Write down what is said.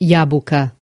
яблоко.